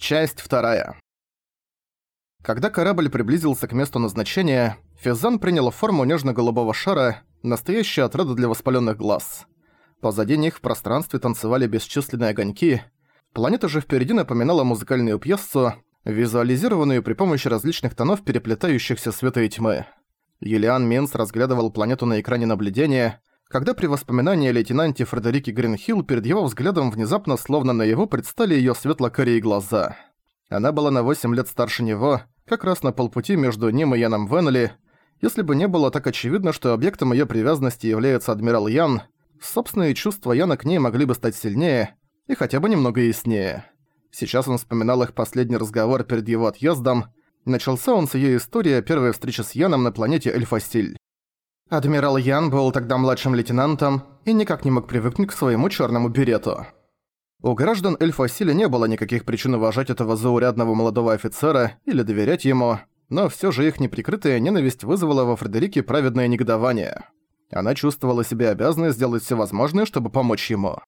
Часть вторая. Когда корабль приблизился к месту назначения, Физан принял форму нежно-голубого шара, настоящая отрада для воспаленных глаз. Позади них в пространстве танцевали бесчисленные огоньки. Планета же впереди напоминала музыкальную пьесу, визуализированную при помощи различных тонов переплетающихся света и тьмы. Юлиан Минс разглядывал планету на экране наблюдения, когда при воспоминании о лейтенанте Фредерике Гринхилл перед его взглядом внезапно словно на его предстали её светло-карие глаза. Она была на 8 лет старше него, как раз на полпути между ним и Яном Веннелли. Если бы не было так очевидно, что объектом её привязанности является адмирал Ян, собственные чувства Яна к ней могли бы стать сильнее и хотя бы немного яснее. Сейчас он вспоминал их последний разговор перед его отъездом. Начался он с её истории о первой встрече с Яном на планете Эльфасиль. Адмирал Ян был тогда младшим лейтенантом и никак не мог привыкнуть к своему черному берету. У граждан Эльфасиля не было никаких причин уважать этого заурядного молодого офицера или доверять ему, но все же их неприкрытая ненависть вызвала во Фредерике праведное негодование. Она чувствовала себя обязанной сделать все возможное, чтобы помочь ему.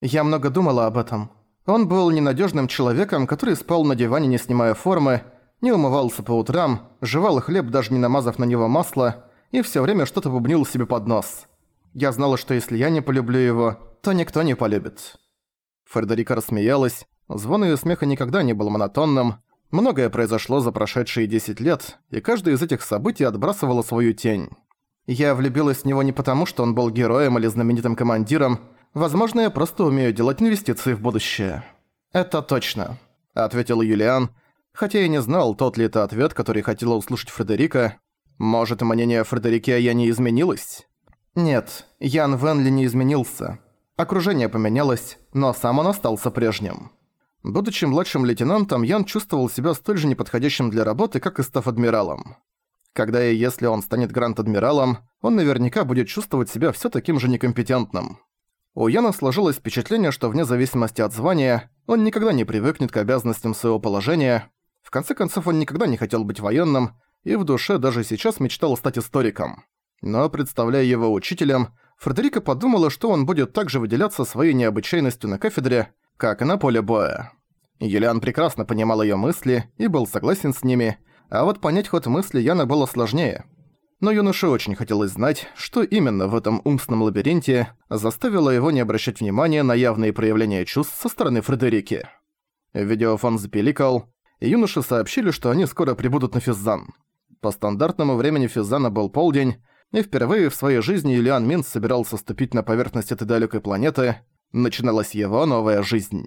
Я много думала об этом. Он был ненадежным человеком, который спал на диване, не снимая формы, не умывался по утрам, жевал хлеб, даже не намазав на него масло, и все время что-то бубнил себе под нос. Я знала, что если я не полюблю его, то никто не полюбит. Фредерика рассмеялась. Звон её смеха никогда не был монотонным. Многое произошло за прошедшие 10 лет, и каждое из этих событий отбрасывало свою тень. Я влюбилась в него не потому, что он был героем или знаменитым командиром. Возможно, я просто умею делать инвестиции в будущее. «Это точно», — ответил Юлиан, хотя я не знал, тот ли это ответ, который хотела услышать Фредерика, может, мнение Фредерике о Яне изменилось? Нет, Ян Венли не изменился. Окружение поменялось, но сам он остался прежним. Будучи младшим лейтенантом, Ян чувствовал себя столь же неподходящим для работы, как и став адмиралом. Когда и если он станет гранд-адмиралом, он наверняка будет чувствовать себя всё таким же некомпетентным. У Яна сложилось впечатление, что вне зависимости от звания, он никогда не привыкнет к обязанностям своего положения. В конце концов, он никогда не хотел быть военным, и в душе даже сейчас мечтал стать историком. Но, представляя его учителем, Фредерика подумала, что он будет также выделяться своей необычайностью на кафедре, как и на поле боя. Юлиан прекрасно понимал её мысли и был согласен с ними, а вот понять ход мысли Яна было сложнее. Но юноше очень хотелось знать, что именно в этом умственном лабиринте заставило его не обращать внимания на явные проявления чувств со стороны Фредерики. Видеофон запеликал, и юноши сообщили, что они скоро прибудут на Физзан. По стандартному времени Физана был полдень, и впервые в своей жизни Ильян Минц собирался ступить на поверхность этой далекой планеты. Начиналась его новая жизнь.